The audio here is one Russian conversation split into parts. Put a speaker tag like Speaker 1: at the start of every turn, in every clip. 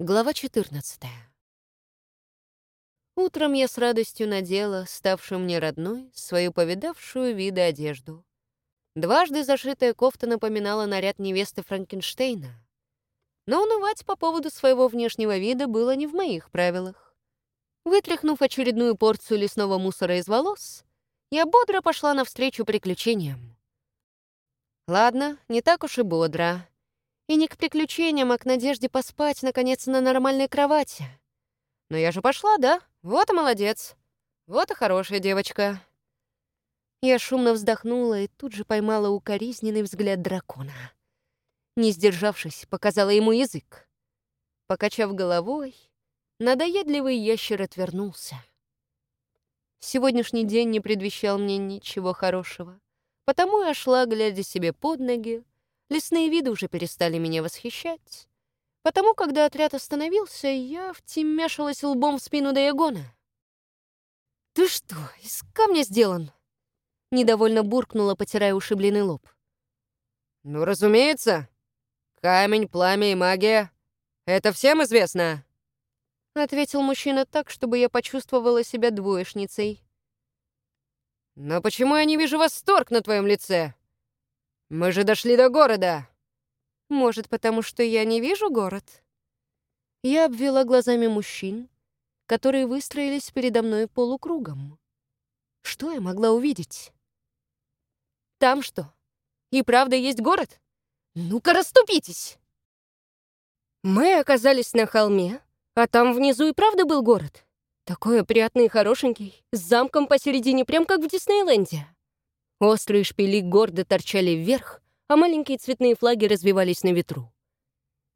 Speaker 1: Глава 14. Утром я с радостью надела, ставшую мне родной, свою повидавшую виды одежду. Дважды зашитая кофта напоминала наряд невесты Франкенштейна. Но унывать по поводу своего внешнего вида было не в моих правилах. Вытряхнув очередную порцию лесного мусора из волос, я бодро пошла навстречу приключениям. Ладно, не так уж и бодро. И не к приключениям, а к надежде поспать, наконец, на нормальной кровати. Но я же пошла, да? Вот и молодец. Вот и хорошая девочка. Я шумно вздохнула и тут же поймала укоризненный взгляд дракона. Не сдержавшись, показала ему язык. Покачав головой, надоедливый ящер отвернулся. Сегодняшний день не предвещал мне ничего хорошего, потому я шла, глядя себе под ноги, Лесные виды уже перестали меня восхищать. Потому, когда отряд остановился, я втемяшилась лбом в спину Даягона. «Ты что, из камня сделан?» Недовольно буркнула, потирая ушибленный лоб.
Speaker 2: «Ну, разумеется. Камень, пламя и магия. Это всем известно?»
Speaker 1: Ответил мужчина так, чтобы я почувствовала себя двоечницей.
Speaker 2: «Но почему я не вижу восторг на твоем лице?» Мы же дошли до города!»
Speaker 1: «Может, потому что я не вижу город?» Я обвела глазами мужчин, которые выстроились передо мной полукругом. Что я могла увидеть? «Там что? И правда есть город? Ну-ка, расступитесь!» Мы оказались на холме, а там внизу и правда был город. Такой приятный и хорошенький, с замком посередине, прям как в Диснейленде. Острые шпили гордо торчали вверх, а маленькие цветные флаги развивались на ветру.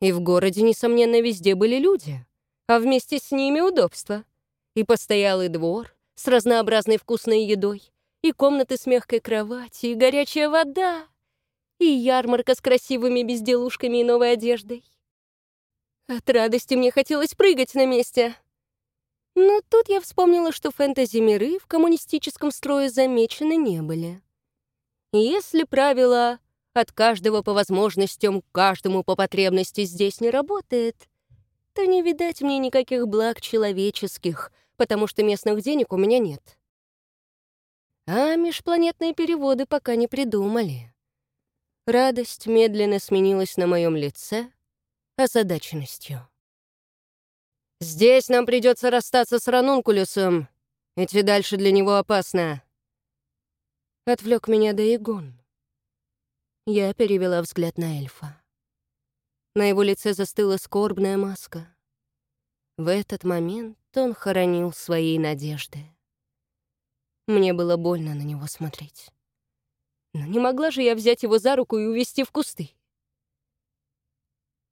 Speaker 1: И в городе, несомненно, везде были люди, а вместе с ними удобства. И постоялый двор с разнообразной вкусной едой, и комнаты с мягкой кроватью, и горячая вода, и ярмарка с красивыми безделушками и новой одеждой. От радости мне хотелось прыгать на месте. Но тут я вспомнила, что фэнтези-миры в коммунистическом строе замечены не были. Если правило «от каждого по возможностям, каждому по потребности» здесь не работает, то не видать мне никаких благ человеческих, потому что местных денег у меня нет. А межпланетные переводы пока не придумали. Радость медленно сменилась на моем лице озадаченностью.
Speaker 2: «Здесь нам придется расстаться с Ранункулюсом. Идти дальше для него опасно.
Speaker 1: Отвлек меня Даигон. Я перевела взгляд на эльфа. На его лице застыла скорбная маска. В этот момент он хоронил свои надежды. Мне было больно на него смотреть. Но не могла же я взять его за руку и увести в кусты.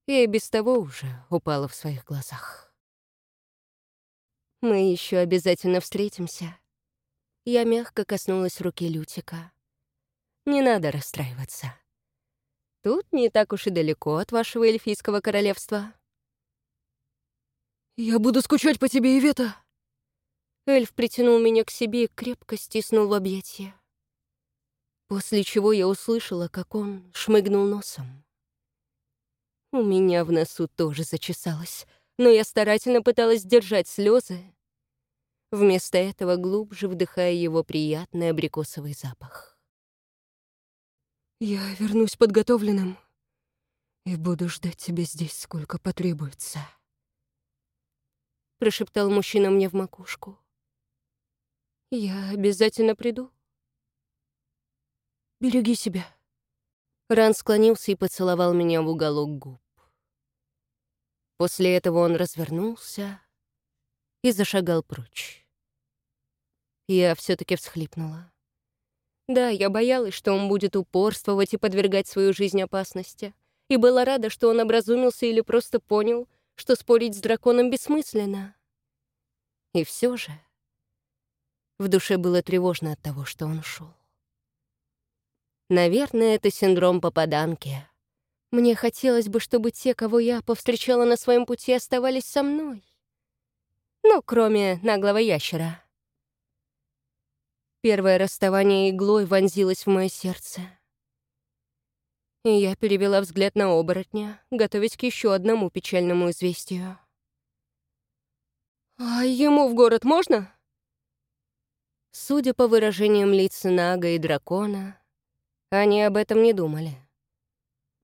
Speaker 1: Я и без того уже упала в своих глазах. Мы еще обязательно встретимся, я мягко коснулась руки Лютика. «Не надо расстраиваться. Тут не так уж и далеко от вашего эльфийского королевства».
Speaker 2: «Я буду скучать по тебе, Ивета!»
Speaker 1: Эльф притянул меня к себе и крепко стиснул в объятия. После чего я услышала, как он шмыгнул носом. У меня в носу тоже зачесалось, но я старательно пыталась сдержать слезы, вместо этого глубже вдыхая его приятный абрикосовый запах.
Speaker 2: «Я вернусь подготовленным и буду ждать тебя здесь, сколько потребуется», —
Speaker 1: прошептал мужчина мне в макушку. «Я обязательно приду. Береги себя». Ран склонился и поцеловал меня в уголок губ. После этого он развернулся и зашагал прочь. Я все таки всхлипнула. Да, я боялась, что он будет упорствовать и подвергать свою жизнь опасности. И была рада, что он образумился или просто понял, что спорить с драконом бессмысленно. И все же в душе было тревожно от того, что он ушел. Наверное, это синдром попаданки. Мне хотелось бы, чтобы те, кого я повстречала на своем пути, оставались со мной. Ну, кроме наглого ящера. Первое расставание иглой вонзилось в мое сердце. И я перевела взгляд на оборотня, готовясь к еще одному печальному известию. «А ему в город можно?» Судя по выражениям лиц Нага и дракона, они об этом не думали.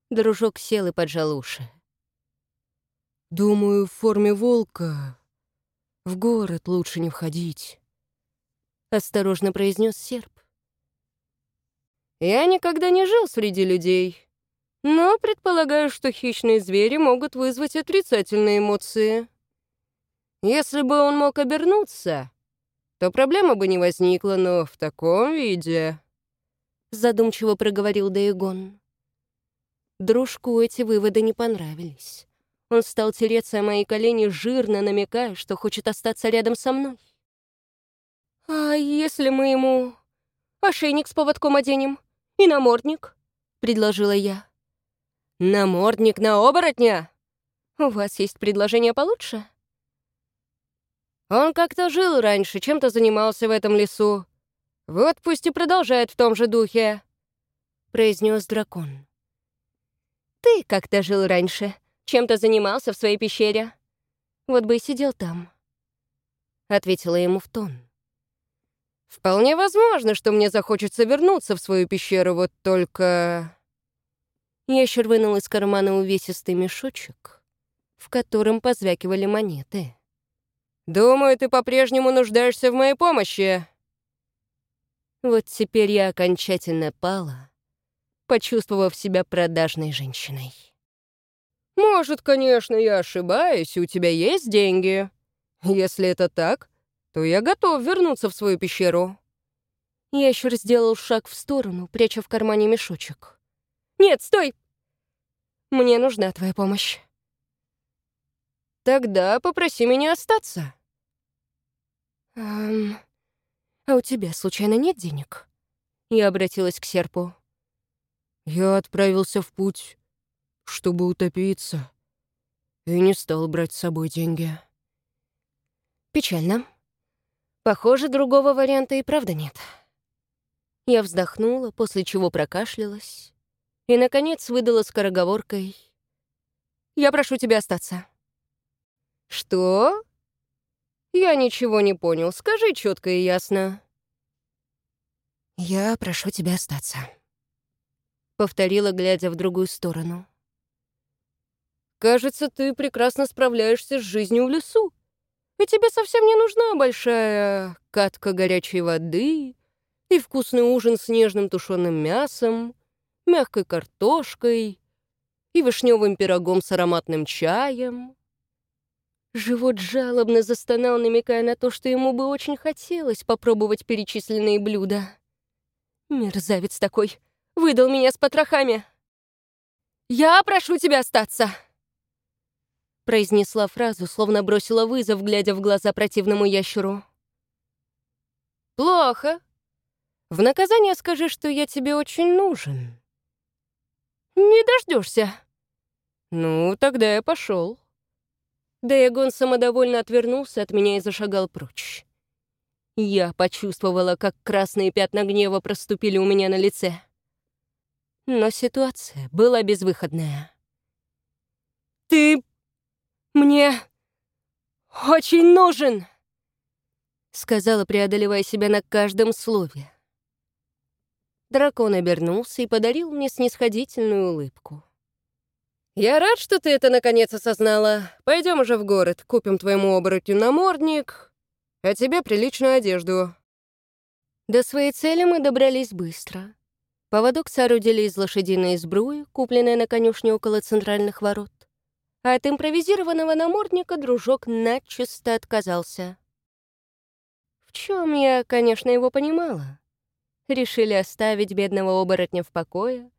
Speaker 1: Дружок сел и поджал уши.
Speaker 3: «Думаю, в форме волка в город лучше не входить», —
Speaker 1: осторожно произнес серп. «Я никогда не жил среди людей, но предполагаю, что хищные звери могут вызвать отрицательные эмоции. Если бы он мог обернуться, то проблема бы не возникла, но в таком виде...» Задумчиво проговорил Дейгон. Дружку эти выводы не понравились. Он стал тереться о мои колени, жирно намекая, что хочет остаться рядом со мной. «А если мы ему ошейник с поводком оденем? И намордник?» — предложила я. «Намордник на оборотня? У вас есть предложение получше?» Он как-то жил раньше, чем-то занимался в этом лесу. Вот пусть и продолжает в том же духе», — произнес дракон. «Ты как-то жил раньше, чем-то занимался в своей пещере. Вот бы и сидел там», — ответила ему в тон. «Вполне возможно, что мне захочется вернуться в свою пещеру, вот только...» Ящер вынул из кармана увесистый мешочек, в котором позвякивали монеты. «Думаю, ты по-прежнему нуждаешься в моей помощи». Вот теперь я окончательно пала, почувствовав себя продажной женщиной. «Может, конечно, я ошибаюсь, у тебя есть деньги. Если это так, то я готов вернуться в свою пещеру». Ящер сделал шаг в сторону, пряча в кармане мешочек. «Нет, стой! Мне нужна твоя помощь». «Тогда попроси меня остаться». «Эм, а у тебя, случайно, нет денег?» Я обратилась к серпу.
Speaker 3: «Я отправился в путь, чтобы утопиться, и не стал брать с собой деньги».
Speaker 1: «Печально. Похоже, другого варианта и правда нет». Я вздохнула, после чего прокашлялась и, наконец, выдала скороговоркой. «Я прошу тебя остаться». «Что?» «Я ничего не понял. Скажи четко и ясно». «Я прошу тебя остаться», — повторила, глядя в другую сторону. «Кажется, ты прекрасно справляешься с жизнью в лесу. И тебе совсем не нужна большая катка горячей воды и вкусный ужин с нежным тушеным мясом, мягкой картошкой и вишневым пирогом с ароматным чаем. Живот жалобно застонал, намекая на то, что ему бы очень хотелось попробовать перечисленные блюда. Мерзавец такой, выдал меня с потрохами. «Я прошу тебя остаться!» Произнесла фразу, словно бросила вызов, глядя в глаза противному ящеру. «Плохо. В наказание скажи, что я тебе очень нужен». «Не дождешься. «Ну, тогда я пошел. Деягон самодовольно отвернулся от меня и зашагал прочь. Я почувствовала, как красные пятна гнева проступили у меня на лице. Но ситуация была безвыходная. «Ты мне очень нужен!» сказала, преодолевая себя на каждом слове. Дракон обернулся и подарил мне снисходительную улыбку. «Я рад, что ты это наконец осознала. Пойдем уже в город, купим твоему оборотню намордник, а тебе приличную одежду». До своей цели мы добрались быстро. Поводок соорудили из лошадиной сбруи, купленной на конюшне около центральных ворот. А от импровизированного намордника дружок начисто отказался. В чем я, конечно, его понимала. Решили оставить бедного оборотня в покое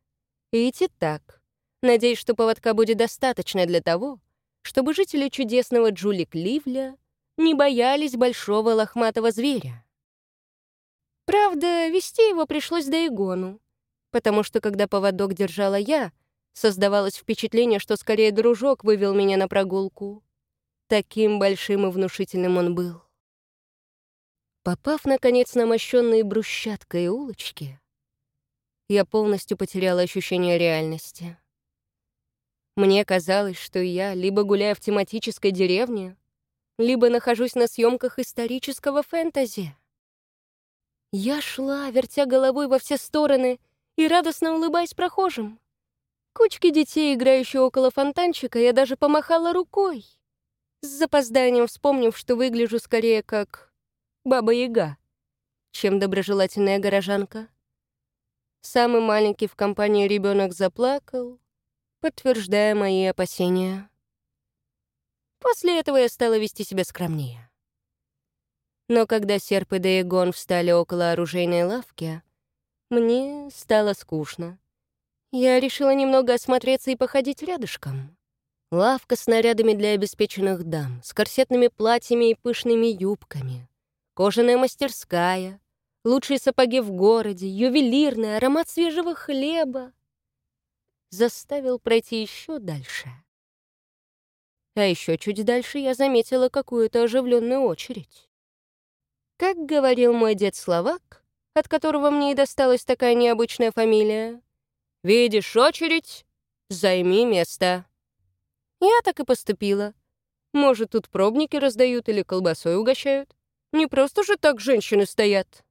Speaker 1: и идти так, Надеюсь, что поводка будет достаточно для того, чтобы жители чудесного Джули Кливля не боялись большого лохматого зверя. Правда, вести его пришлось до Игону, потому что, когда поводок держала я, создавалось впечатление, что скорее дружок вывел меня на прогулку. Таким большим и внушительным он был. Попав, наконец, на мощенные брусчаткой улочки,
Speaker 2: я полностью потеряла ощущение реальности. Мне казалось, что я либо гуляю в тематической деревне, либо нахожусь на съемках исторического фэнтези. Я шла, вертя головой во все стороны и радостно улыбаясь прохожим. Кучки детей, играющие около фонтанчика, я даже помахала рукой, с запозданием вспомнив, что выгляжу скорее как Баба-Яга, чем доброжелательная горожанка. Самый маленький в компании ребенок заплакал, подтверждая мои опасения. После этого я стала вести себя скромнее. Но когда Серп и Дейгон встали около оружейной лавки, мне стало скучно. Я решила немного осмотреться и походить рядышком. Лавка с нарядами для обеспеченных дам, с корсетными платьями и пышными юбками, кожаная мастерская, лучшие сапоги в городе, ювелирный, аромат свежего хлеба. Заставил пройти еще дальше. А еще чуть дальше я заметила какую-то оживленную очередь. Как говорил мой дед Словак, от которого мне и досталась такая необычная фамилия, «Видишь очередь? Займи место». Я так и поступила. Может, тут пробники раздают или колбасой угощают? Не просто же так женщины стоят.